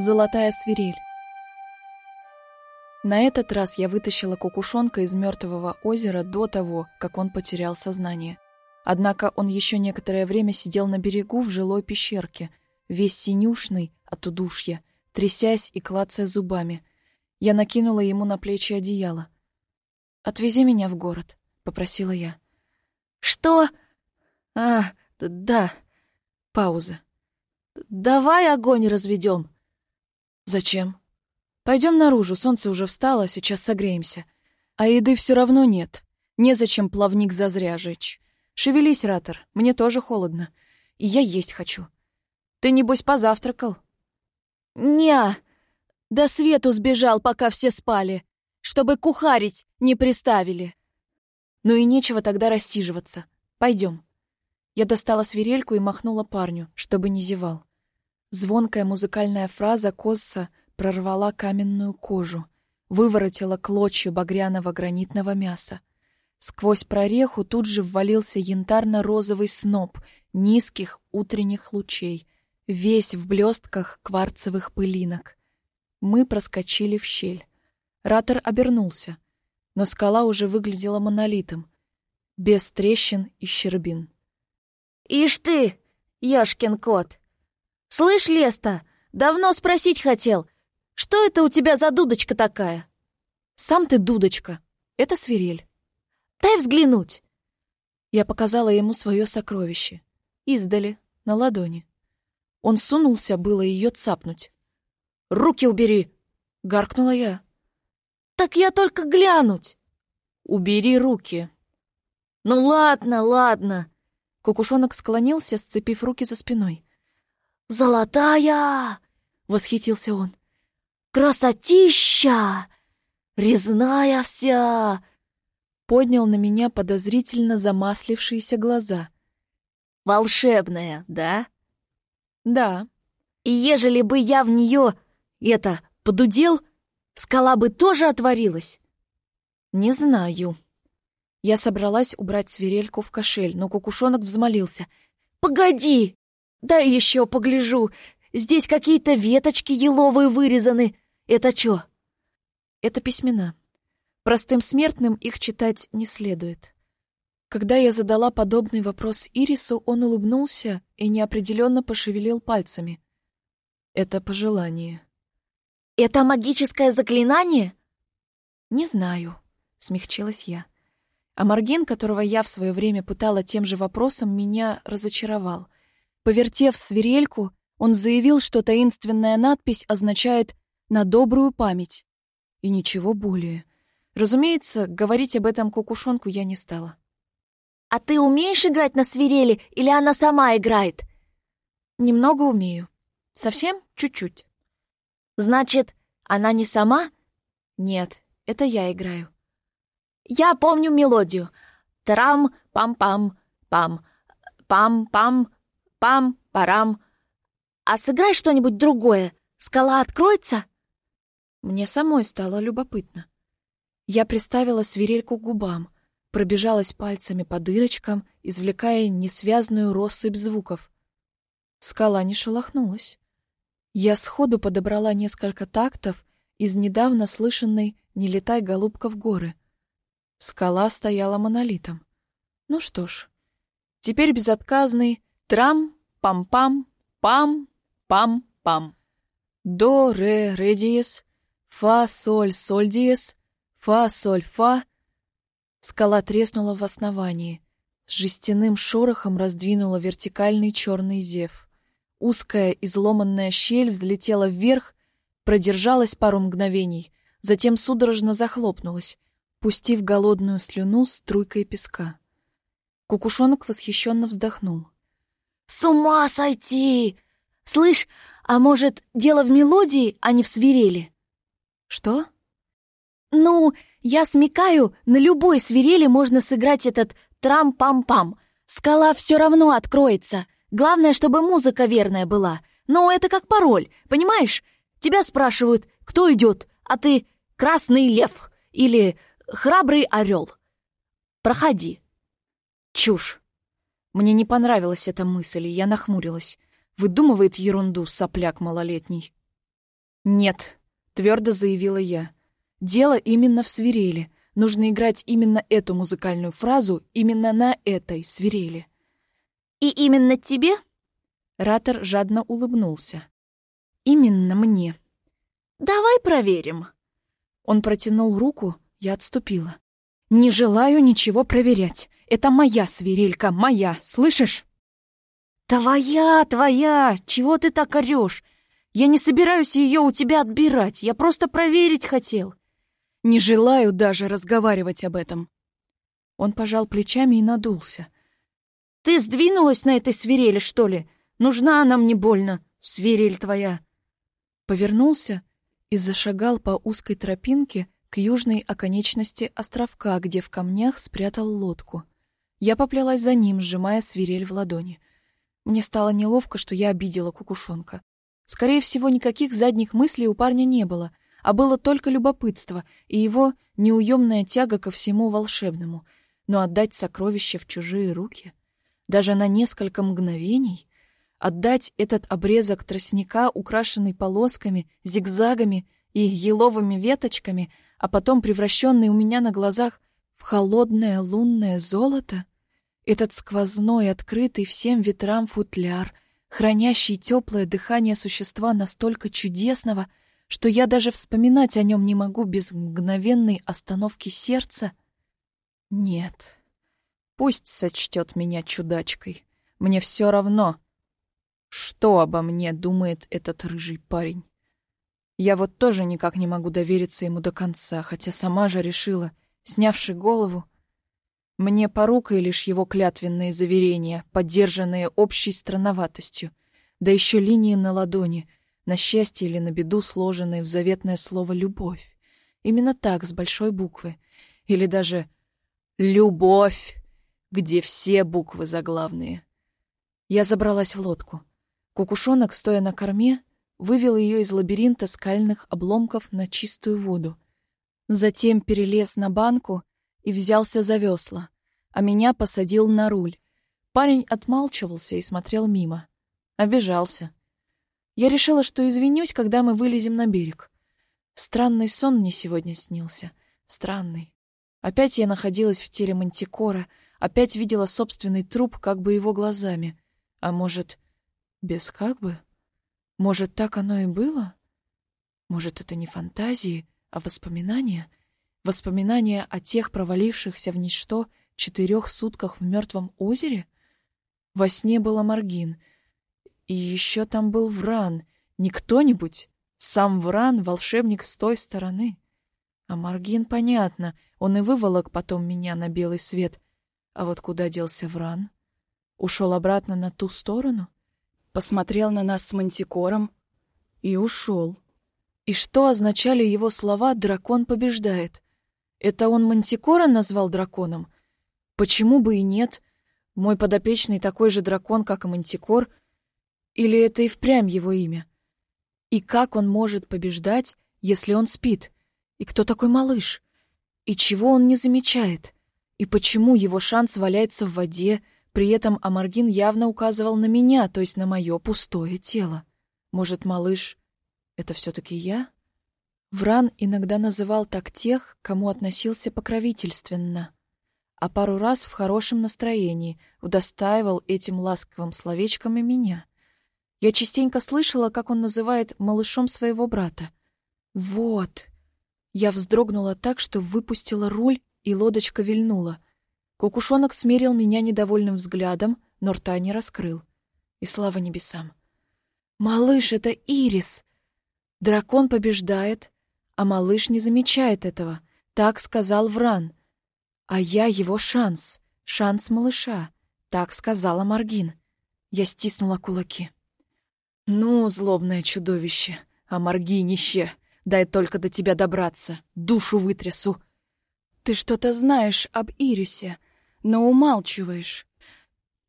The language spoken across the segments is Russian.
Золотая свирель. На этот раз я вытащила кукушонка из мертвого озера до того, как он потерял сознание. Однако он еще некоторое время сидел на берегу в жилой пещерке, весь синюшный от удушья, трясясь и клацая зубами. Я накинула ему на плечи одеяло. «Отвези меня в город», — попросила я. «Что?» «А, да». Пауза. «Давай огонь разведем. «Зачем?» «Пойдем наружу, солнце уже встало, сейчас согреемся. А еды все равно нет. Незачем плавник зазря жечь. Шевелись, Ратор, мне тоже холодно. И я есть хочу. Ты, небось, позавтракал?» «Не, до свету сбежал, пока все спали, чтобы кухарить не приставили». «Ну и нечего тогда рассиживаться. Пойдем». Я достала свирельку и махнула парню, чтобы не зевал. Звонкая музыкальная фраза Косса прорвала каменную кожу, выворотила клочья багряного гранитного мяса. Сквозь прореху тут же ввалился янтарно-розовый сноп низких утренних лучей, весь в блестках кварцевых пылинок. Мы проскочили в щель. Ратор обернулся, но скала уже выглядела монолитом, без трещин и щербин. «Ишь ты, Яшкин кот!» «Слышь, Леста, давно спросить хотел, что это у тебя за дудочка такая?» «Сам ты дудочка. Это свирель». «Дай взглянуть». Я показала ему свое сокровище. Издали, на ладони. Он сунулся было ее цапнуть. «Руки убери!» — гаркнула я. «Так я только глянуть!» «Убери руки!» «Ну ладно, ладно!» Кукушонок склонился, сцепив руки за спиной. «Золотая!» — восхитился он. «Красотища! Резная вся!» Поднял на меня подозрительно замаслившиеся глаза. «Волшебная, да?» «Да». «И ежели бы я в нее, это, подудел, скала бы тоже отворилась?» «Не знаю». Я собралась убрать свирельку в кошель, но кукушонок взмолился. «Погоди! Да еще погляжу. Здесь какие-то веточки еловые вырезаны. Это что? Это письмена. Простым смертным их читать не следует. Когда я задала подобный вопрос Ирису, он улыбнулся и неопределенно пошевелил пальцами. Это пожелание. Это магическое заклинание? Не знаю, смягчилась я. А Марген, которого я в свое время пытала тем же вопросом, меня разочаровал — Повертев свирельку, он заявил, что таинственная надпись означает «на добрую память». И ничего более. Разумеется, говорить об этом кукушонку я не стала. «А ты умеешь играть на свирели или она сама играет?» «Немного умею. Совсем чуть-чуть». «Значит, она не сама?» «Нет, это я играю». «Я помню мелодию. Трам-пам-пам-пам. Пам-пам пам-парам. А сыграй что-нибудь другое. Скала откроется?» Мне самой стало любопытно. Я приставила свирельку к губам, пробежалась пальцами по дырочкам, извлекая несвязную россыпь звуков. Скала не шелохнулась. Я сходу подобрала несколько тактов из недавно слышанной «Не летай, голубка, в горы». Скала стояла монолитом. Ну что ж, теперь безотказный Трам, пам-пам, пам, пам-пам. До, ре, ре диез, фа, соль, соль диез, фа, соль, фа. Скала треснула в основании. С жестяным шорохом раздвинула вертикальный черный зев. Узкая изломанная щель взлетела вверх, продержалась пару мгновений, затем судорожно захлопнулась, пустив голодную слюну струйкой песка. Кукушонок восхищенно вздохнул. С ума сойти! Слышь, а может, дело в мелодии, а не в свирели? Что? Ну, я смекаю, на любой свирели можно сыграть этот трам-пам-пам. Скала все равно откроется. Главное, чтобы музыка верная была. Но это как пароль, понимаешь? Тебя спрашивают, кто идет, а ты «Красный лев» или «Храбрый орел». Проходи. Чушь. Мне не понравилась эта мысль, и я нахмурилась. Выдумывает ерунду сопляк малолетний. «Нет», — твердо заявила я. «Дело именно в свирели. Нужно играть именно эту музыкальную фразу именно на этой свирели». «И именно тебе?» Ратор жадно улыбнулся. «Именно мне». «Давай проверим». Он протянул руку, я отступила. «Не желаю ничего проверять. Это моя свирелька, моя, слышишь?» «Твоя, твоя! Чего ты так орешь? Я не собираюсь ее у тебя отбирать, я просто проверить хотел». «Не желаю даже разговаривать об этом». Он пожал плечами и надулся. «Ты сдвинулась на этой свирели, что ли? Нужна она мне больно, свирель твоя». Повернулся и зашагал по узкой тропинке к южной оконечности островка, где в камнях спрятал лодку. Я поплелась за ним, сжимая свирель в ладони. Мне стало неловко, что я обидела кукушонка. Скорее всего, никаких задних мыслей у парня не было, а было только любопытство и его неуемная тяга ко всему волшебному. Но отдать сокровище в чужие руки, даже на несколько мгновений, отдать этот обрезок тростника, украшенный полосками, зигзагами и еловыми веточками, а потом превращенный у меня на глазах в холодное лунное золото — этот сквозной, открытый всем ветрам футляр, хранящий теплое дыхание существа настолько чудесного, что я даже вспоминать о нем не могу без мгновенной остановки сердца? Нет. Пусть сочтет меня чудачкой. Мне все равно, что обо мне думает этот рыжий парень. Я вот тоже никак не могу довериться ему до конца, хотя сама же решила, снявши голову, мне порукой лишь его клятвенные заверения, поддержанные общей странноватостью, да еще линии на ладони, на счастье или на беду сложенные в заветное слово «любовь». Именно так, с большой буквы. Или даже «любовь», где все буквы заглавные. Я забралась в лодку. Кукушонок, стоя на корме, вывел ее из лабиринта скальных обломков на чистую воду. Затем перелез на банку и взялся за весла, а меня посадил на руль. Парень отмалчивался и смотрел мимо. Обижался. Я решила, что извинюсь, когда мы вылезем на берег. Странный сон мне сегодня снился. Странный. Опять я находилась в теле мантикора, опять видела собственный труп как бы его глазами. А может, без как бы? Может, так оно и было? Может, это не фантазии, а воспоминания? Воспоминания о тех провалившихся в ничто четырех сутках в мертвом озере? Во сне была Маргин. И еще там был Вран. Не кто-нибудь. Сам Вран — волшебник с той стороны. А Маргин, понятно, он и выволок потом меня на белый свет. А вот куда делся Вран? Ушел обратно на ту сторону? Посмотрел на нас с Мантикором и ушел. И что означали его слова «дракон побеждает»? Это он Мантикора назвал драконом? Почему бы и нет? Мой подопечный такой же дракон, как и Мантикор? Или это и впрямь его имя? И как он может побеждать, если он спит? И кто такой малыш? И чего он не замечает? И почему его шанс валяется в воде, при этом Амаргин явно указывал на меня, то есть на мое пустое тело? Может, малыш — это все-таки я? Вран иногда называл так тех, кому относился покровительственно, а пару раз в хорошем настроении удостаивал этим ласковым словечком и меня. Я частенько слышала, как он называет малышом своего брата. Вот. Я вздрогнула так, что выпустила руль, и лодочка вильнула. Кукушонок смерил меня недовольным взглядом, но рта не раскрыл. И слава небесам. «Малыш, это Ирис!» Дракон побеждает, а малыш не замечает этого. Так сказал Вран. А я его шанс, шанс малыша. Так сказала Маргин. Я стиснула кулаки. Ну, злобное чудовище, а Маргинище, дай только до тебя добраться, душу вытрясу. Ты что-то знаешь об Ирисе, но умалчиваешь.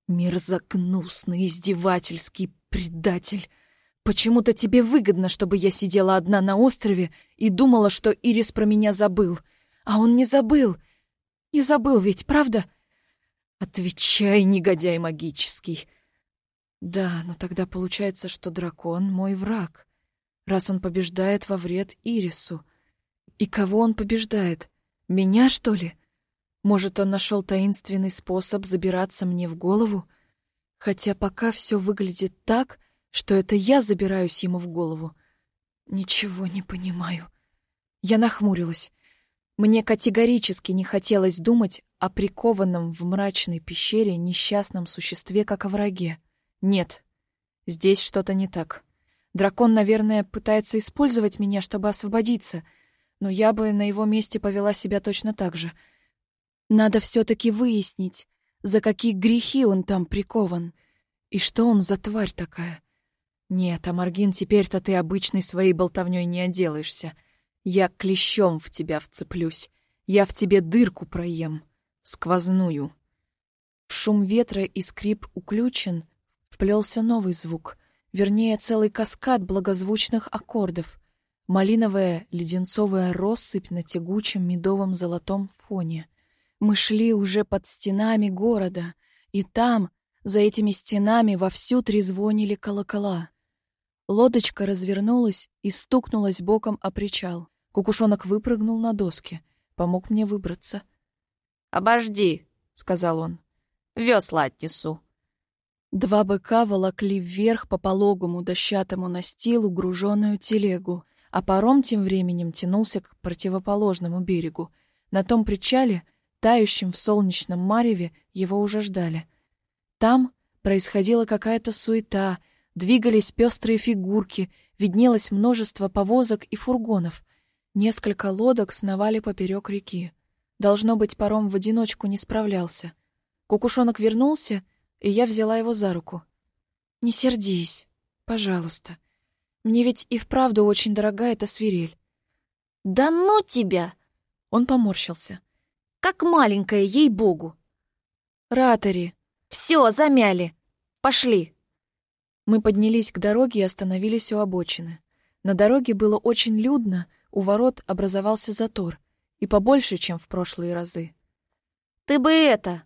Мерзокнусный, издевательский предатель. Почему-то тебе выгодно, чтобы я сидела одна на острове и думала, что Ирис про меня забыл. А он не забыл. Не забыл ведь, правда? Отвечай, негодяй магический. Да, но тогда получается, что дракон — мой враг. раз он побеждает во вред Ирису. И кого он побеждает? Меня, что ли? Может, он нашел таинственный способ забираться мне в голову? Хотя пока все выглядит так, что это я забираюсь ему в голову. Ничего не понимаю. Я нахмурилась. Мне категорически не хотелось думать о прикованном в мрачной пещере несчастном существе как о враге. Нет, здесь что-то не так. Дракон, наверное, пытается использовать меня, чтобы освободиться, но я бы на его месте повела себя точно так же. Надо все-таки выяснить, за какие грехи он там прикован, и что он за тварь такая. Нет, Амаргин, теперь-то ты обычной своей болтовней не отделаешься. Я клещом в тебя вцеплюсь. Я в тебе дырку проем. Сквозную. В шум ветра и скрип уключен вплелся новый звук, вернее, целый каскад благозвучных аккордов. Малиновая леденцовая россыпь на тягучем медовом золотом фоне. Мы шли уже под стенами города, и там, за этими стенами, вовсю трезвонили колокола. Лодочка развернулась и стукнулась боком о причал. Кукушонок выпрыгнул на доски, помог мне выбраться. «Обожди», — сказал он. «Весла отнесу». Два быка волокли вверх по пологому дощатому настилу груженную телегу, а паром тем временем тянулся к противоположному берегу. На том причале, тающем в солнечном мареве, его уже ждали. Там происходила какая-то суета — Двигались пестрые фигурки, виднелось множество повозок и фургонов. Несколько лодок сновали поперек реки. Должно быть, паром в одиночку не справлялся. Кукушонок вернулся, и я взяла его за руку. «Не сердись, пожалуйста. Мне ведь и вправду очень дорога эта свирель». «Да ну тебя!» Он поморщился. «Как маленькая, ей-богу!» «Ратори!» «Все, замяли! Пошли!» Мы поднялись к дороге и остановились у обочины. На дороге было очень людно, у ворот образовался затор, и побольше, чем в прошлые разы. «Ты бы это...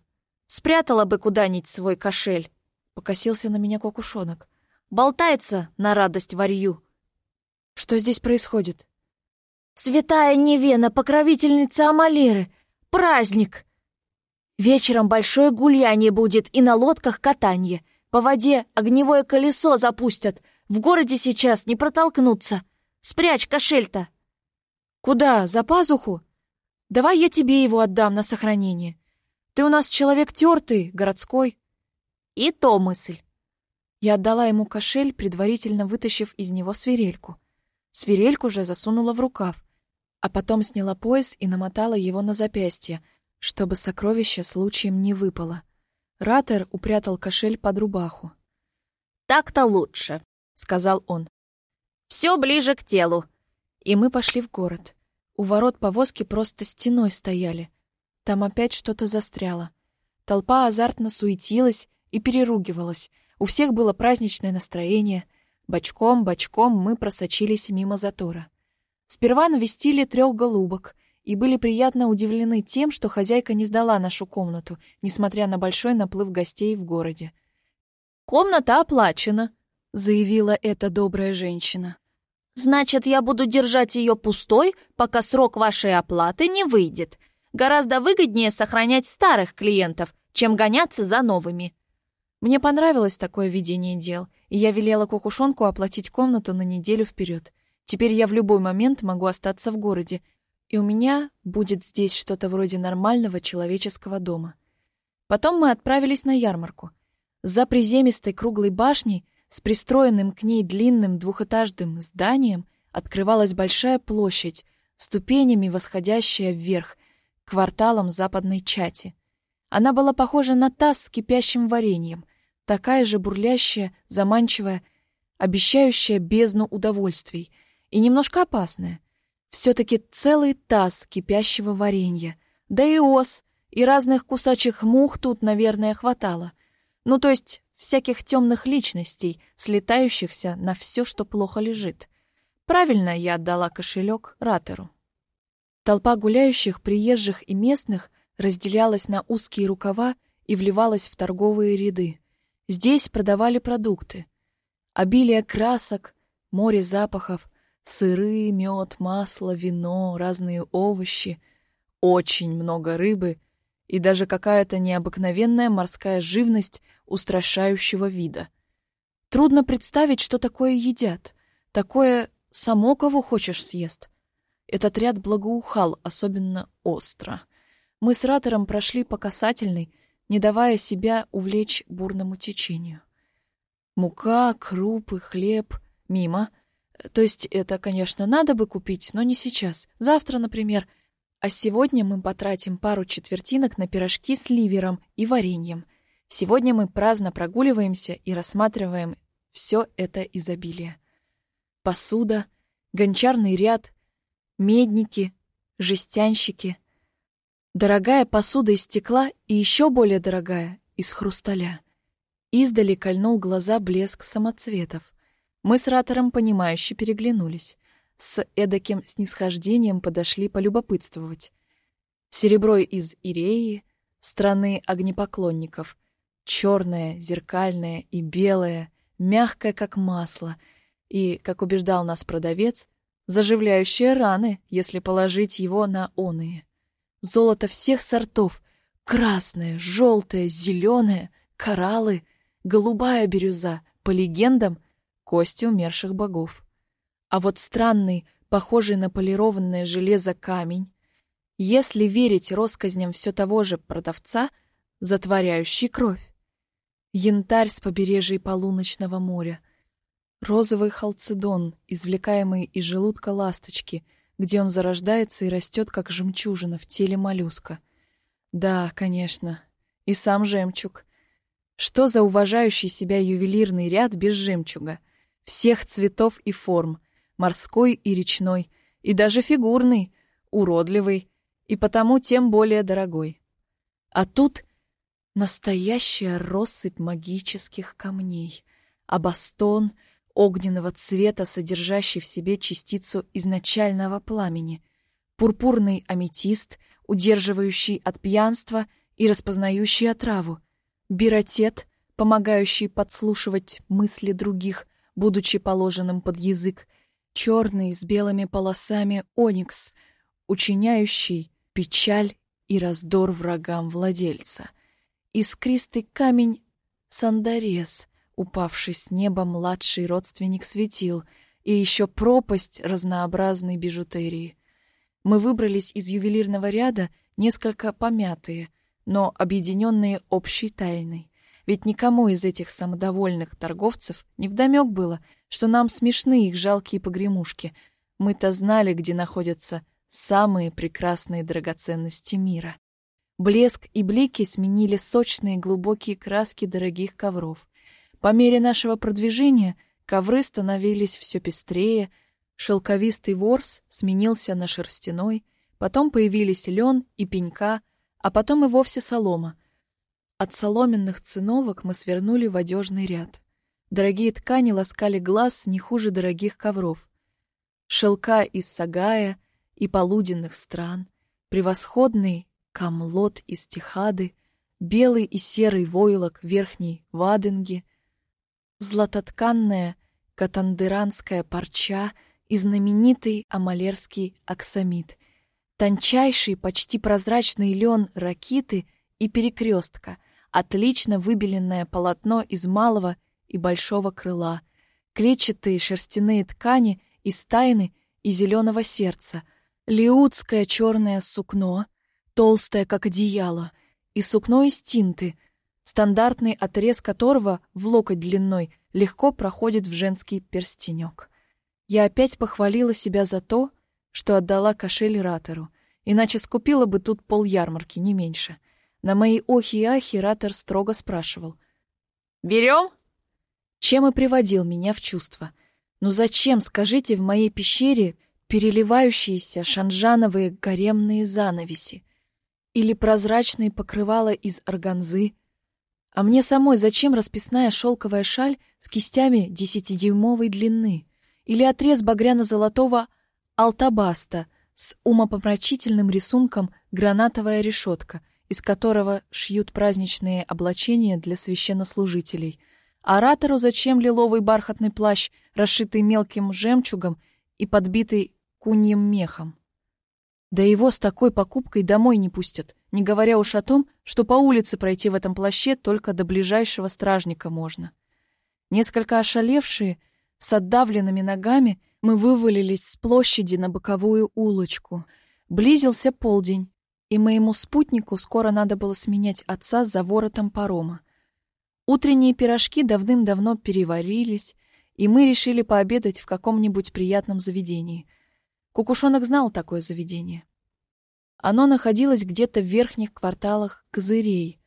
спрятала бы куда-нибудь свой кошель!» — покосился на меня кокушонок. «Болтается на радость варью!» «Что здесь происходит?» «Святая Невена, покровительница Амалиры! Праздник! Вечером большое гуляние будет и на лодках катанье!» По воде огневое колесо запустят. В городе сейчас не протолкнуться. Спрячь кошель-то. Куда? За пазуху? Давай я тебе его отдам на сохранение. Ты у нас человек тертый, городской. И то мысль. Я отдала ему кошель, предварительно вытащив из него свирельку. Свирельку же засунула в рукав, а потом сняла пояс и намотала его на запястье, чтобы сокровище случаем не выпало. Ратер упрятал кошель под рубаху. «Так-то лучше», — сказал он. «Все ближе к телу». И мы пошли в город. У ворот повозки просто стеной стояли. Там опять что-то застряло. Толпа азартно суетилась и переругивалась. У всех было праздничное настроение. Бочком-бочком мы просочились мимо затора. Сперва навестили трех голубок — и были приятно удивлены тем, что хозяйка не сдала нашу комнату, несмотря на большой наплыв гостей в городе. «Комната оплачена», — заявила эта добрая женщина. «Значит, я буду держать ее пустой, пока срок вашей оплаты не выйдет. Гораздо выгоднее сохранять старых клиентов, чем гоняться за новыми». Мне понравилось такое видение дел, и я велела кукушонку оплатить комнату на неделю вперед. Теперь я в любой момент могу остаться в городе, и у меня будет здесь что-то вроде нормального человеческого дома. Потом мы отправились на ярмарку. За приземистой круглой башней с пристроенным к ней длинным двухэтажным зданием открывалась большая площадь, ступенями восходящая вверх, к кварталам западной чати. Она была похожа на таз с кипящим вареньем, такая же бурлящая, заманчивая, обещающая бездну удовольствий и немножко опасная. Все-таки целый таз кипящего варенья. Да и ос, и разных кусачих мух тут, наверное, хватало. Ну, то есть всяких темных личностей, слетающихся на все, что плохо лежит. Правильно я отдала кошелек Ратеру. Толпа гуляющих, приезжих и местных разделялась на узкие рукава и вливалась в торговые ряды. Здесь продавали продукты. Обилие красок, море запахов — Сыры, мед, масло, вино, разные овощи, очень много рыбы и даже какая-то необыкновенная морская живность устрашающего вида. Трудно представить, что такое едят. Такое само кого хочешь съест. Этот ряд благоухал особенно остро. Мы с Ратором прошли по касательной, не давая себя увлечь бурному течению. Мука, крупы, хлеб — мимо. То есть это, конечно, надо бы купить, но не сейчас. Завтра, например. А сегодня мы потратим пару четвертинок на пирожки с ливером и вареньем. Сегодня мы праздно прогуливаемся и рассматриваем все это изобилие. Посуда, гончарный ряд, медники, жестянщики. Дорогая посуда из стекла и еще более дорогая — из хрусталя. Издали кольнул глаза блеск самоцветов. Мы с Ратором, понимающе переглянулись. С эдаким снисхождением подошли полюбопытствовать. Серебро из Иреи, страны огнепоклонников. Черное, зеркальное и белое, мягкое, как масло. И, как убеждал нас продавец, заживляющее раны, если положить его на оные. Золото всех сортов — красное, желтое, зеленое, кораллы, голубая бирюза, по легендам, кости умерших богов. А вот странный, похожий на полированное железо камень, если верить россказням все того же продавца, затворяющий кровь. Янтарь с побережья полуночного моря, розовый халцедон, извлекаемый из желудка ласточки, где он зарождается и растет, как жемчужина в теле моллюска. Да, конечно, и сам жемчуг. Что за уважающий себя ювелирный ряд без жемчуга? Всех цветов и форм, морской и речной, и даже фигурный, уродливый, и потому тем более дорогой. А тут настоящая россыпь магических камней, а бастон огненного цвета, содержащий в себе частицу изначального пламени, пурпурный аметист, удерживающий от пьянства и распознающий отраву, биротет, помогающий подслушивать мысли других, будучи положенным под язык, черный с белыми полосами оникс, учиняющий печаль и раздор врагам владельца, искристый камень сандарес, упавший с неба младший родственник светил, и еще пропасть разнообразной бижутерии. Мы выбрались из ювелирного ряда несколько помятые, но объединенные общей тайной. Ведь никому из этих самодовольных торговцев не вдомек было, что нам смешны их жалкие погремушки. Мы-то знали, где находятся самые прекрасные драгоценности мира. Блеск и блики сменили сочные глубокие краски дорогих ковров. По мере нашего продвижения ковры становились все пестрее, шелковистый ворс сменился на шерстяной, потом появились лен и пенька, а потом и вовсе солома — от соломенных циновок мы свернули в одежный ряд. Дорогие ткани ласкали глаз не хуже дорогих ковров. Шелка из Сагая и полуденных стран, превосходный камлот из Техады, белый и серый войлок верхней Ваденги, златотканная катандеранская парча и знаменитый амалерский аксамит, тончайший, почти прозрачный лен ракиты и перекрестка, отлично выбеленное полотно из малого и большого крыла, клетчатые шерстяные ткани из тайны и зеленого сердца, лиутское черное сукно, толстое, как одеяло, и сукно из тинты, стандартный отрез которого в локоть длиной легко проходит в женский перстенек. Я опять похвалила себя за то, что отдала кошель Ратору, иначе скупила бы тут пол ярмарки, не меньше. На мои охи и ахи Ратор строго спрашивал. «Берем?» Чем и приводил меня в чувство. Ну зачем, скажите, в моей пещере переливающиеся шанжановые гаремные занавеси? Или прозрачные покрывала из органзы? А мне самой зачем расписная шелковая шаль с кистями десятидюймовой длины? Или отрез багряно-золотого алтабаста с умопомрачительным рисунком гранатовая решетка — из которого шьют праздничные облачения для священнослужителей. Оратору зачем лиловый бархатный плащ, расшитый мелким жемчугом и подбитый куньем мехом. Да его с такой покупкой домой не пустят, не говоря уж о том, что по улице пройти в этом плаще только до ближайшего стражника можно. Несколько ошалевшие, с отдавленными ногами, мы вывалились с площади на боковую улочку. Близился полдень, и моему спутнику скоро надо было сменять отца за воротом парома. Утренние пирожки давным-давно переварились, и мы решили пообедать в каком-нибудь приятном заведении. Кукушонок знал такое заведение. Оно находилось где-то в верхних кварталах Козырей,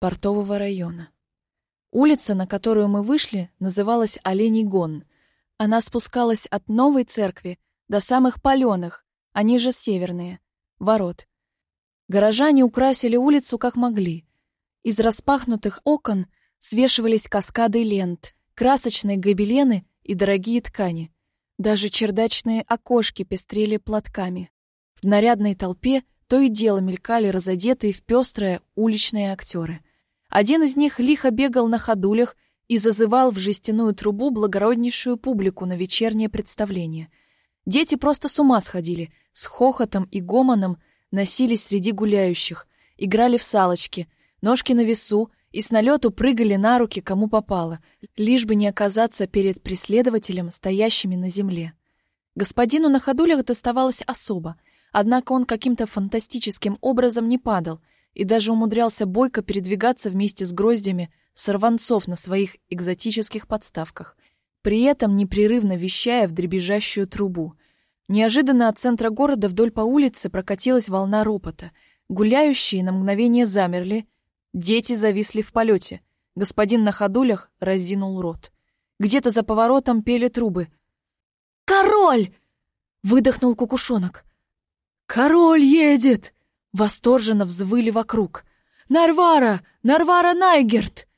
портового района. Улица, на которую мы вышли, называлась Оленей Гон. Она спускалась от новой церкви до самых паленых, они же северные, ворот. Горожане украсили улицу как могли. Из распахнутых окон свешивались каскады лент, красочные гобелены и дорогие ткани. Даже чердачные окошки пестрели платками. В нарядной толпе то и дело мелькали разодетые в пестрое уличные актеры. Один из них лихо бегал на ходулях и зазывал в жестяную трубу благороднейшую публику на вечернее представление. Дети просто с ума сходили, с хохотом и гомоном носились среди гуляющих, играли в салочки, ножки на весу и с налету прыгали на руки кому попало, лишь бы не оказаться перед преследователем, стоящими на земле. Господину на ходулях доставалось особо, однако он каким-то фантастическим образом не падал и даже умудрялся бойко передвигаться вместе с гроздями сорванцов на своих экзотических подставках, при этом непрерывно вещая в дребезжащую трубу. Неожиданно от центра города вдоль по улице прокатилась волна ропота. Гуляющие на мгновение замерли, Дети зависли в полете. Господин на ходулях разинул рот. Где-то за поворотом пели трубы. «Король!» — выдохнул кукушонок. «Король едет!» — восторженно взвыли вокруг. «Нарвара! Нарвара Найгерт!»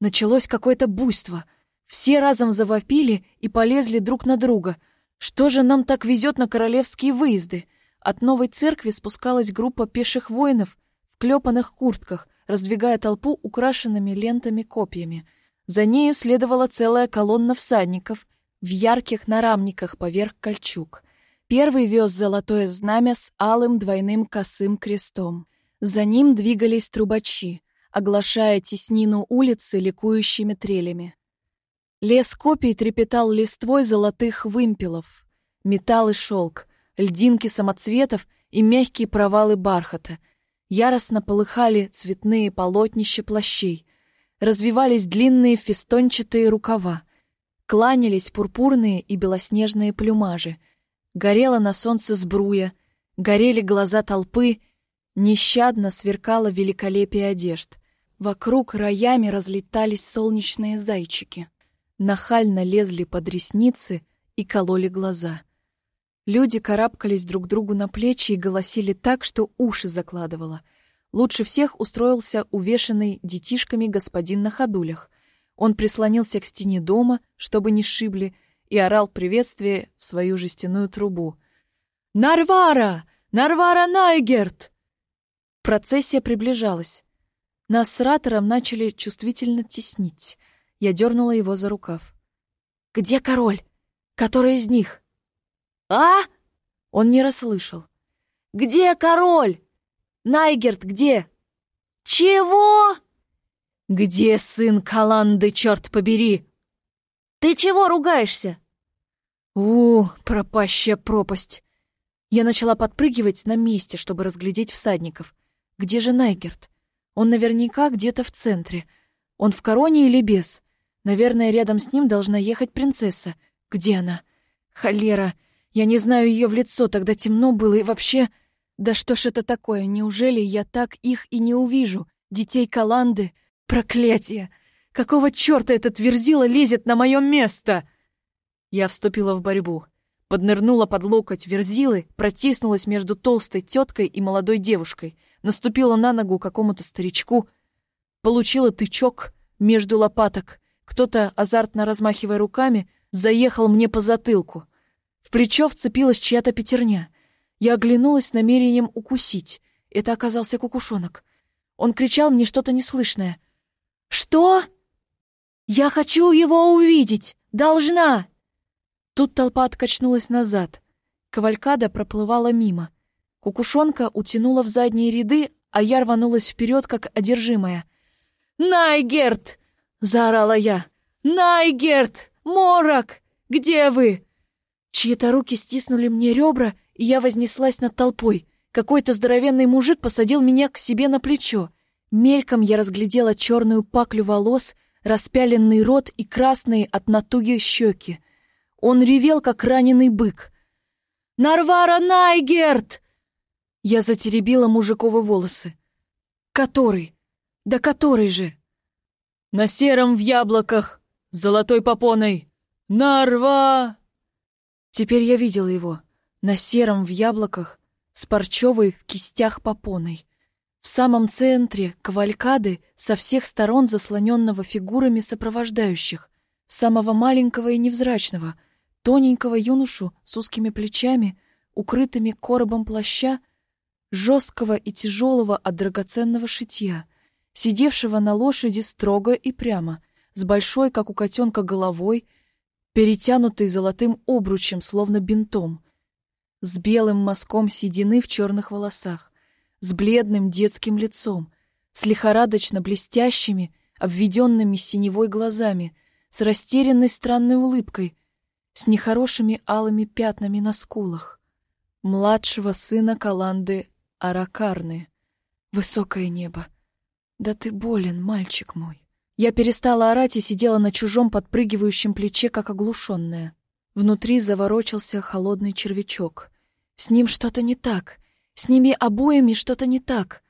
Началось какое-то буйство. Все разом завопили и полезли друг на друга. Что же нам так везет на королевские выезды? От новой церкви спускалась группа пеших воинов в клепанных куртках — раздвигая толпу украшенными лентами копьями. За нею следовала целая колонна всадников в ярких нарамниках поверх кольчуг. Первый вез золотое знамя с алым двойным косым крестом. За ним двигались трубачи, оглашая теснину улицы ликующими трелями. Лес копий трепетал листвой золотых вымпелов, металл и шелк, льдинки самоцветов и мягкие провалы бархата, Яростно полыхали цветные полотнища плащей. Развивались длинные фестончатые рукава. Кланялись пурпурные и белоснежные плюмажи. Горела на солнце сбруя, горели глаза толпы, нещадно сверкало великолепие одежд. Вокруг роями разлетались солнечные зайчики. Нахально лезли под ресницы и кололи глаза. Люди карабкались друг другу на плечи и голосили так, что уши закладывало. Лучше всех устроился увешанный детишками господин на ходулях. Он прислонился к стене дома, чтобы не сшибли, и орал приветствие в свою жестяную трубу. «Нарвара! Нарвара Найгерт!» Процессия приближалась. Нас с Ратором начали чувствительно теснить. Я дернула его за рукав. «Где король? Который из них?» «А?» Он не расслышал. «Где король? Найгерт где?» «Чего?» «Где сын Каланды, черт побери?» «Ты чего ругаешься?» «У, пропащая пропасть!» Я начала подпрыгивать на месте, чтобы разглядеть всадников. Где же Найгерт? Он наверняка где-то в центре. Он в короне или без? Наверное, рядом с ним должна ехать принцесса. Где она? Холера! Я не знаю ее в лицо, тогда темно было и вообще... Да что ж это такое? Неужели я так их и не увижу? Детей Каланды? Проклятие! Какого черта этот верзила лезет на мое место? Я вступила в борьбу. Поднырнула под локоть верзилы, протиснулась между толстой теткой и молодой девушкой, наступила на ногу какому-то старичку, получила тычок между лопаток. Кто-то, азартно размахивая руками, заехал мне по затылку. В плечо вцепилась чья-то пятерня. Я оглянулась с намерением укусить. Это оказался кукушонок. Он кричал мне что-то неслышное. «Что? Я хочу его увидеть! Должна!» Тут толпа откачнулась назад. Кавалькада проплывала мимо. Кукушонка утянула в задние ряды, а я рванулась вперед, как одержимая. «Найгерт!» — заорала я. «Найгерт! Морок! Где вы?» Чьи-то руки стиснули мне ребра, и я вознеслась над толпой. Какой-то здоровенный мужик посадил меня к себе на плечо. Мельком я разглядела черную паклю волос, распяленный рот и красные от натуги щеки. Он ревел, как раненый бык. «Нарвара Найгерт!» Я затеребила мужиковы волосы. «Который? Да который же?» «На сером в яблоках, с золотой попоной! Нарва!» Теперь я видела его. На сером в яблоках, с парчевой в кистях попоной. В самом центре кавалькады со всех сторон заслоненного фигурами сопровождающих, самого маленького и невзрачного, тоненького юношу с узкими плечами, укрытыми коробом плаща, жесткого и тяжелого от драгоценного шитья, сидевшего на лошади строго и прямо, с большой, как у котенка, головой, перетянутой золотым обручем, словно бинтом, с белым мазком седины в черных волосах, с бледным детским лицом, с лихорадочно блестящими, обведенными синевой глазами, с растерянной странной улыбкой, с нехорошими алыми пятнами на скулах. Младшего сына Каланды Аракарны. Высокое небо. Да ты болен, мальчик мой. Я перестала орать и сидела на чужом подпрыгивающем плече, как оглушенная. Внутри заворочился холодный червячок. С ним что-то не так. С ними обоими что-то не так.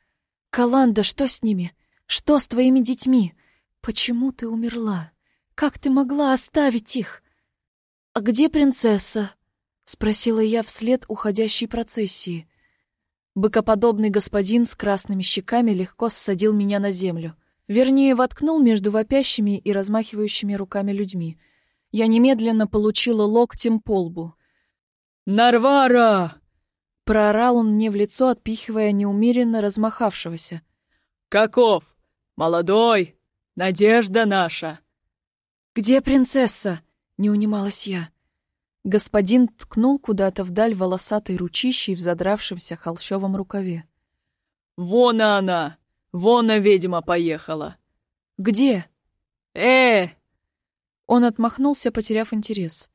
Каланда, что с ними? Что с твоими детьми? Почему ты умерла? Как ты могла оставить их? А где принцесса? спросила я вслед уходящей процессии. Быкоподобный господин с красными щеками легко ссадил меня на землю. Вернее, воткнул между вопящими и размахивающими руками людьми. Я немедленно получила локтем по лбу. «Нарвара!» Проорал он мне в лицо, отпихивая неумеренно размахавшегося. «Каков? Молодой! Надежда наша!» «Где принцесса?» — не унималась я. Господин ткнул куда-то вдаль волосатой ручищей в задравшемся холщовом рукаве. «Вон она! Вон ведьма поехала!» «Где?» «Э!» Он отмахнулся, потеряв интерес.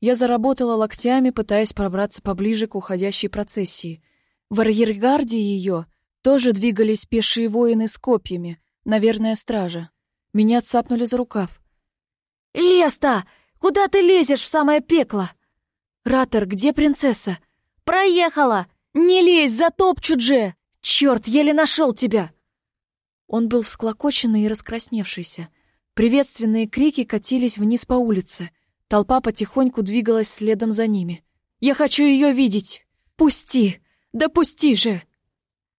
Я заработала локтями, пытаясь пробраться поближе к уходящей процессии. В арьергарде ее тоже двигались пешие воины с копьями, наверное, стража. Меня цапнули за рукав. «Леста! Куда ты лезешь в самое пекло?» «Ратор, где принцесса?» «Проехала! Не лезь, затопчут же! Черт, еле нашел тебя!» Он был всклокоченный и раскрасневшийся. Приветственные крики катились вниз по улице. Толпа потихоньку двигалась следом за ними. «Я хочу ее видеть! Пусти! Да пусти же!»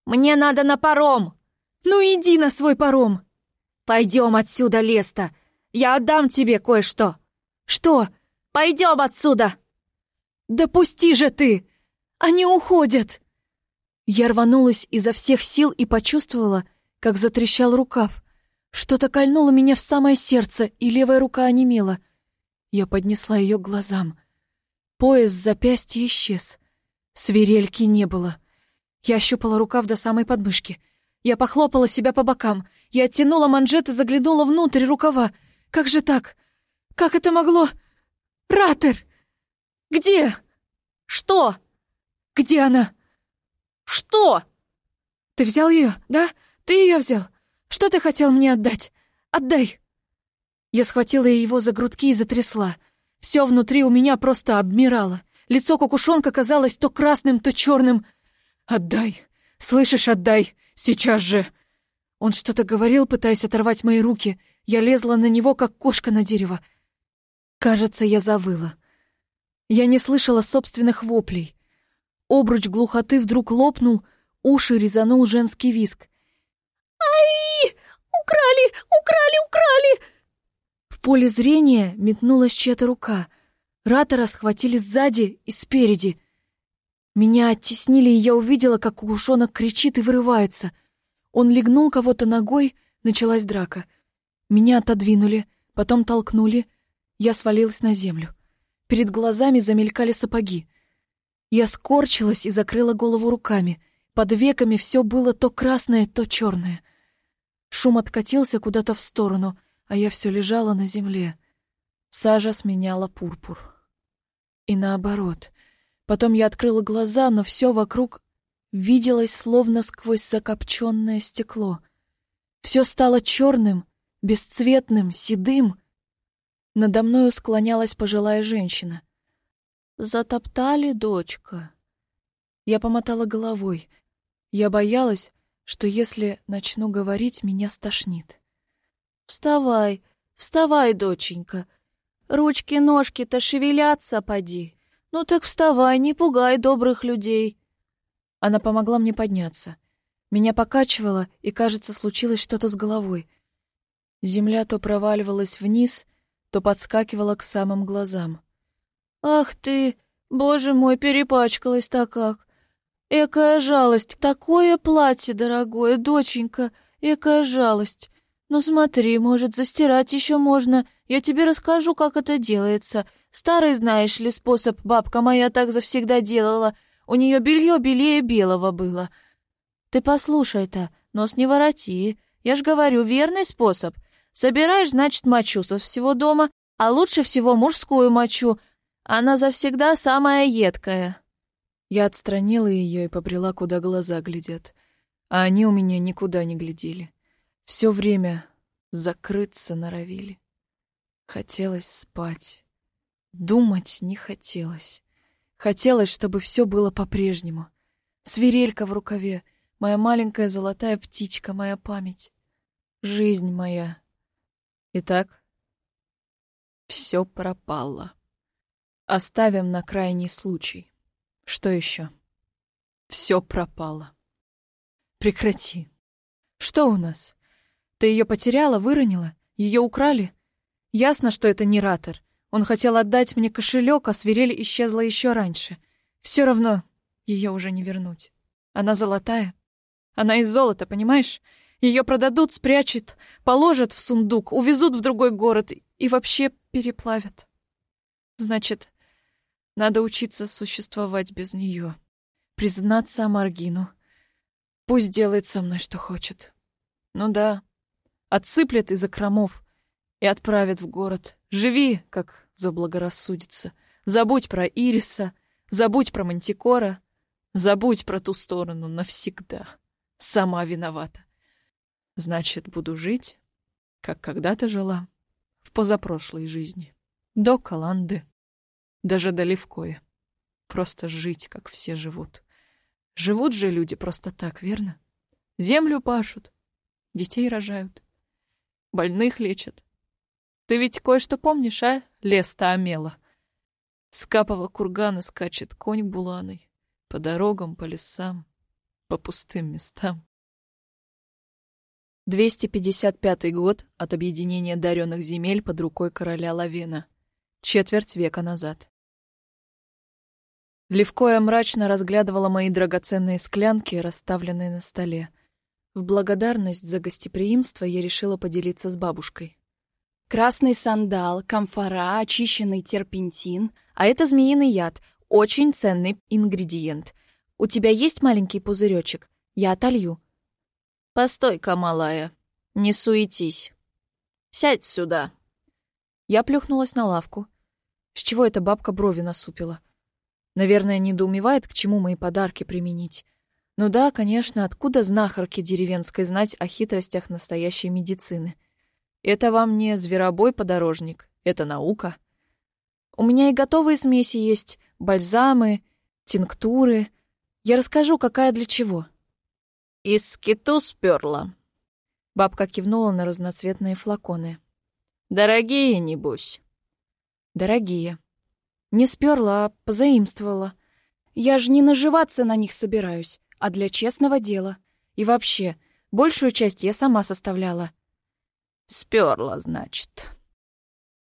«Мне надо на паром!» «Ну иди на свой паром!» «Пойдем отсюда, Леста! Я отдам тебе кое-что!» «Что?» «Пойдем отсюда!» «Да пусти же ты! Они уходят!» Я рванулась изо всех сил и почувствовала, как затрещал рукав. Что-то кольнуло меня в самое сердце, и левая рука онемела. Я поднесла ее к глазам. Пояс с запястья исчез. Свирельки не было. Я ощупала рукав до самой подмышки. Я похлопала себя по бокам. Я оттянула манжет и заглянула внутрь рукава. Как же так? Как это могло? Ратер! Где? Что? Где она? Что? Ты взял ее, да? Ты ее взял? Что ты хотел мне отдать? Отдай!» Я схватила его за грудки и затрясла. Все внутри у меня просто обмирало. Лицо кукушонка казалось то красным, то черным. «Отдай! Слышишь, отдай! Сейчас же!» Он что-то говорил, пытаясь оторвать мои руки. Я лезла на него, как кошка на дерево. Кажется, я завыла. Я не слышала собственных воплей. Обруч глухоты вдруг лопнул, уши резанул женский виск. «Ай! Украли! Украли! Украли!» В поле зрения метнулась чья-то рука. Ратора схватили сзади и спереди. Меня оттеснили, и я увидела, как кукушонок кричит и вырывается. Он легнул кого-то ногой, началась драка. Меня отодвинули, потом толкнули. Я свалилась на землю. Перед глазами замелькали сапоги. Я скорчилась и закрыла голову руками. Под веками все было то красное, то черное. Шум откатился куда-то в сторону, а я все лежала на земле. Сажа сменяла пурпур. И наоборот. Потом я открыла глаза, но все вокруг виделось словно сквозь закопченное стекло. Все стало черным, бесцветным, седым. Надо мною склонялась пожилая женщина. «Затоптали, дочка?» Я помотала головой. Я боялась, что если начну говорить, меня стошнит. «Вставай, вставай, доченька. Ручки-ножки-то шевелятся, поди. Ну так вставай, не пугай добрых людей». Она помогла мне подняться. Меня покачивало, и, кажется, случилось что-то с головой. Земля то проваливалась вниз, то подскакивала к самым глазам. «Ах ты, боже мой, перепачкалась-то как! Экая жалость, такое платье дорогое, доченька, экая жалость! Ну смотри, может, застирать еще можно, я тебе расскажу, как это делается. Старый, знаешь ли, способ бабка моя так завсегда делала, у нее белье белее белого было». Ты послушай-то, нос не вороти. Я ж говорю, верный способ. Собираешь, значит, мочу со всего дома, а лучше всего мужскую мочу. Она завсегда самая едкая. Я отстранила ее и побрела, куда глаза глядят. А они у меня никуда не глядели. Все время закрыться норовили. Хотелось спать. Думать не хотелось. Хотелось, чтобы все было по-прежнему. Свирелька в рукаве — Моя маленькая золотая птичка, моя память. Жизнь моя. Итак, все пропало. Оставим на крайний случай. Что еще? Все пропало. Прекрати. Что у нас? Ты ее потеряла, выронила? Ее украли? Ясно, что это не Ратор. Он хотел отдать мне кошелек, а свирель исчезла еще раньше. Все равно ее уже не вернуть. Она золотая. Она из золота, понимаешь? Ее продадут, спрячут, положат в сундук, увезут в другой город и вообще переплавят. Значит, надо учиться существовать без нее. Признаться Маргину. Пусть делает со мной, что хочет. Ну да, отсыплет из окромов и отправит в город. Живи, как заблагорассудится. Забудь про Ириса, забудь про Мантикора, забудь про ту сторону навсегда. Сама виновата. Значит, буду жить, как когда-то жила, в позапрошлой жизни. До Каланды, даже до Левкоя. Просто жить, как все живут. Живут же люди просто так, верно? Землю пашут, детей рожают, больных лечат. Ты ведь кое-что помнишь, а, лес-то омела? С капова кургана скачет конь буланой, по дорогам, по лесам, по пустым местам. 255 год от объединения даренных земель под рукой короля Лавена. Четверть века назад. Левкоя мрачно разглядывала мои драгоценные склянки, расставленные на столе. В благодарность за гостеприимство я решила поделиться с бабушкой. Красный сандал, камфора, очищенный терпентин, а это змеиный яд, очень ценный ингредиент — у тебя есть маленький пузыречек? Я отолью». «Постой-ка, малая, не суетись. Сядь сюда». Я плюхнулась на лавку. С чего эта бабка брови насупила? Наверное, недоумевает, к чему мои подарки применить. Ну да, конечно, откуда знахарке деревенской знать о хитростях настоящей медицины? Это вам не зверобой-подорожник, это наука. У меня и готовые смеси есть, бальзамы, тинктуры, я расскажу, какая для чего. Из скиту сперла. Бабка кивнула на разноцветные флаконы. Дорогие, небось. Дорогие. Не сперла, а позаимствовала. Я же не наживаться на них собираюсь, а для честного дела. И вообще, большую часть я сама составляла. Сперла, значит.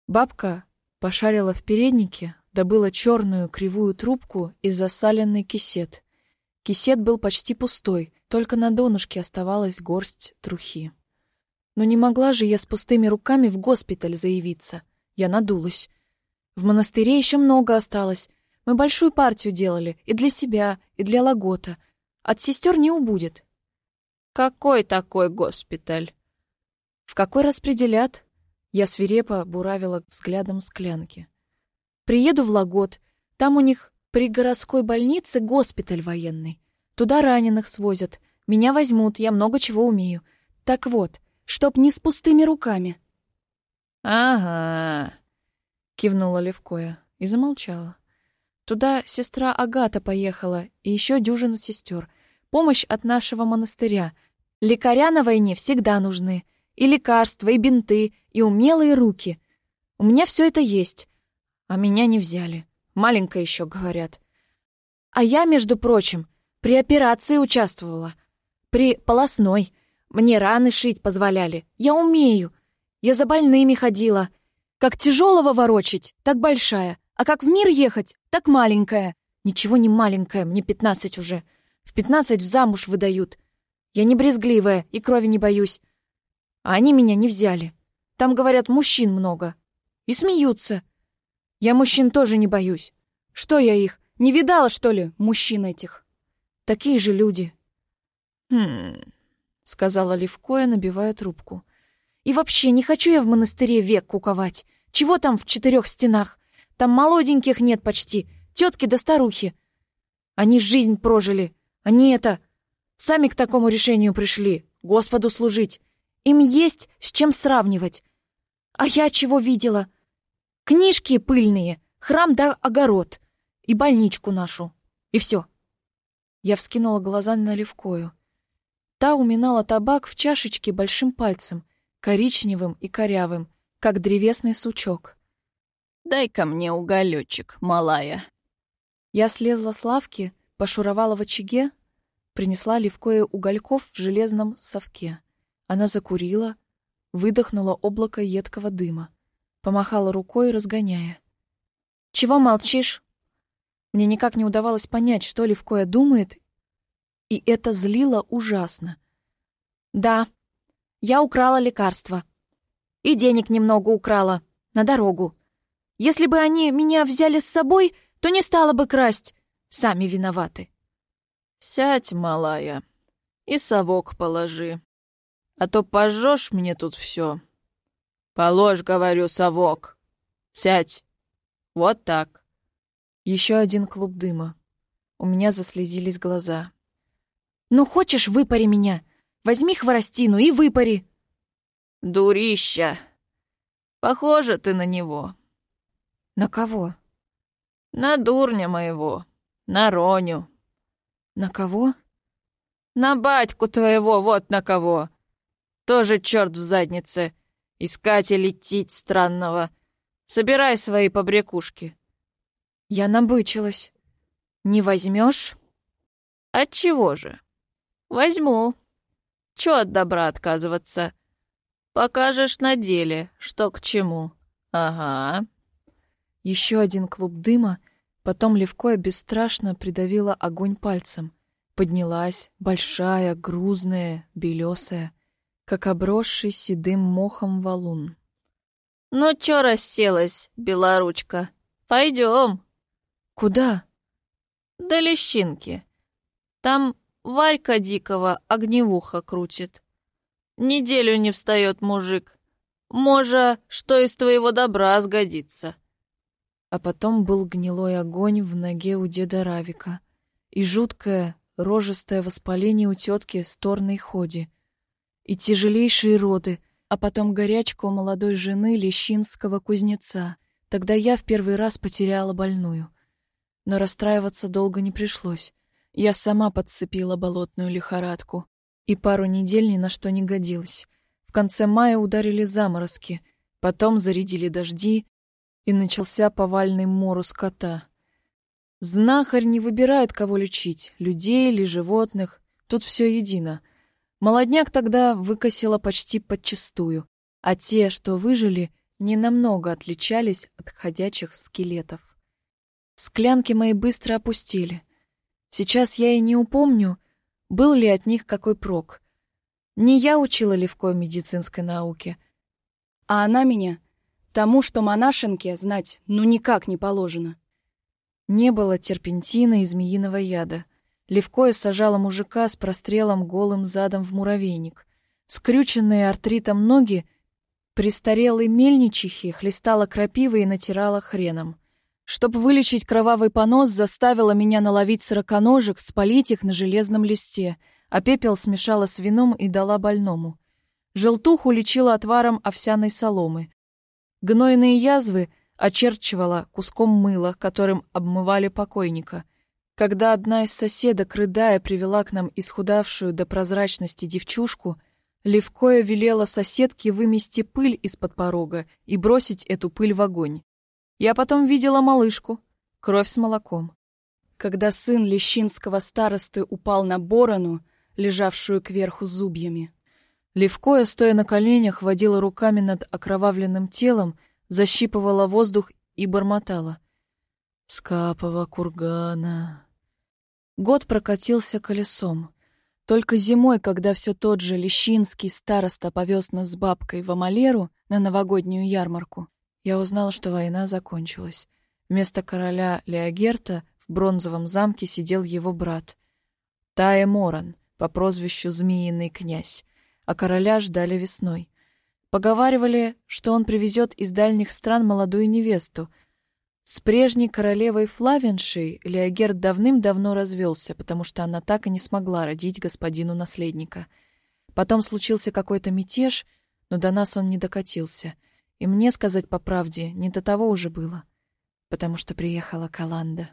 Бабка пошарила в переднике, добыла черную кривую трубку и засаленный кисет Кисет был почти пустой, только на донышке оставалась горсть трухи. Но не могла же я с пустыми руками в госпиталь заявиться. Я надулась. В монастыре еще много осталось. Мы большую партию делали и для себя, и для Лагота. От сестер не убудет. Какой такой госпиталь? В какой распределят? Я свирепо буравила взглядом склянки. Приеду в Лагот, там у них при городской больнице госпиталь военный. Туда раненых свозят. Меня возьмут, я много чего умею. Так вот, чтоб не с пустыми руками. Ага, кивнула Левкоя и замолчала. Туда сестра Агата поехала, и еще дюжина сестер. Помощь от нашего монастыря. Лекаря на войне всегда нужны. И лекарства, и бинты, и умелые руки. У меня все это есть. А меня не взяли. Маленькая еще, говорят. А я, между прочим, при операции участвовала. При полостной. Мне раны шить позволяли. Я умею. Я за больными ходила. Как тяжелого ворочить, так большая. А как в мир ехать, так маленькая. Ничего не маленькая, мне пятнадцать уже. В пятнадцать замуж выдают. Я не брезгливая и крови не боюсь. А они меня не взяли. Там, говорят, мужчин много. И смеются. Я мужчин тоже не боюсь. Что я их, не видала, что ли, мужчин этих? Такие же люди. Хм, сказала Левкоя, набивая трубку. И вообще, не хочу я в монастыре век куковать. Чего там в четырех стенах? Там молоденьких нет почти, тетки да старухи. Они жизнь прожили, они это... Сами к такому решению пришли, Господу служить. Им есть с чем сравнивать. А я чего видела? Книжки пыльные, храм да огород. И больничку нашу. И все. Я вскинула глаза на Левкою. Та уминала табак в чашечке большим пальцем, коричневым и корявым, как древесный сучок. Дай-ка мне уголечек, малая. Я слезла с лавки, пошуровала в очаге, принесла Левкое угольков в железном совке. Она закурила, выдохнула облако едкого дыма, помахала рукой, разгоняя. «Чего молчишь?» Мне никак не удавалось понять, что Левкоя думает, и это злило ужасно. «Да, я украла лекарства. И денег немного украла. На дорогу. Если бы они меня взяли с собой, то не стала бы красть. Сами виноваты. Сядь, малая, и совок положи. А то пожжешь мне тут все. Положь, говорю, совок. Сядь. Вот так. Еще один клуб дыма. У меня заслезились глаза. «Ну, хочешь, выпари меня? Возьми хворостину и выпари!» «Дурища! Похоже ты на него!» «На кого?» «На дурня моего, на Роню». «На кого?» «На батьку твоего, вот на кого! Тоже черт в заднице, искатель идти странного. Собирай свои побрякушки». Я набычилась. «Не возьмешь?» «Отчего же?» «Возьму. Чё от добра отказываться? Покажешь на деле, что к чему. Ага». Еще один клуб дыма, потом Левкоя бесстрашно придавила огонь пальцем. Поднялась, большая, грузная, белесая, как обросший седым мохом валун. «Ну чё расселась, белоручка? Пойдем. «Куда?» «До лещинки. Там Варька Дикого огневуха крутит. Неделю не встает мужик. Може, что из твоего добра сгодится». А потом был гнилой огонь в ноге у деда Равика и жуткое, рожистое воспаление у тетки с торной ходи, и тяжелейшие роды, а потом горячка у молодой жены лещинского кузнеца. Тогда я в первый раз потеряла больную. Но расстраиваться долго не пришлось. Я сама подцепила болотную лихорадку, и пару недель ни на что не годилась. В конце мая ударили заморозки, потом зарядили дожди, и начался повальный мор скота. Знахарь не выбирает, кого лечить, людей или животных, тут все едино. Молодняк тогда выкосила почти подчистую, а те, что выжили, ненамного отличались от ходячих скелетов. Склянки мои быстро опустили. Сейчас я и не упомню, был ли от них какой прок. Не я учила Левко медицинской науке, а она меня Тому, что монашенке знать ну никак не положено. Не было терпентина и змеиного яда. Левкое сажало мужика с прострелом голым задом в муравейник. Скрюченные артритом ноги престарелой мельничихи хлестала крапивой и натирала хреном. Чтоб вылечить кровавый понос, заставила меня наловить сороконожек, спалить их на железном листе, а пепел смешала с вином и дала больному. Желтуху лечила отваром овсяной соломы. Гнойные язвы очерчивала куском мыла, которым обмывали покойника. Когда одна из соседок, рыдая, привела к нам исхудавшую до прозрачности девчушку, Левкоя велела соседке вымести пыль из-под порога и бросить эту пыль в огонь. Я потом видела малышку, кровь с молоком. Когда сын лещинского старосты упал на борону, лежавшую кверху зубьями, Левкоя, стоя на коленях, водила руками над окровавленным телом, защипывала воздух и бормотала. «Скапова кургана». Год прокатился колесом. Только зимой, когда все тот же Лещинский староста повез нас с бабкой в Амалеру на новогоднюю ярмарку, я узнала, что война закончилась. Вместо короля Леогерта в бронзовом замке сидел его брат. Тае Моран, по прозвищу Змеиный князь, а короля ждали весной. Поговаривали, что он привезет из дальних стран молодую невесту. С прежней королевой Флавеншей Леогерт давным-давно развелся, потому что она так и не смогла родить господину наследника. Потом случился какой-то мятеж, но до нас он не докатился — и мне, сказать по правде, не до того уже было, потому что приехала Каланда.